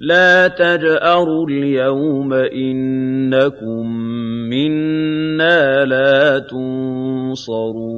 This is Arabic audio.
لَا تَجْأَرُوا الْيَوْمَ إِنَّكُم مِّنَّا لَا تُنصَرُونَ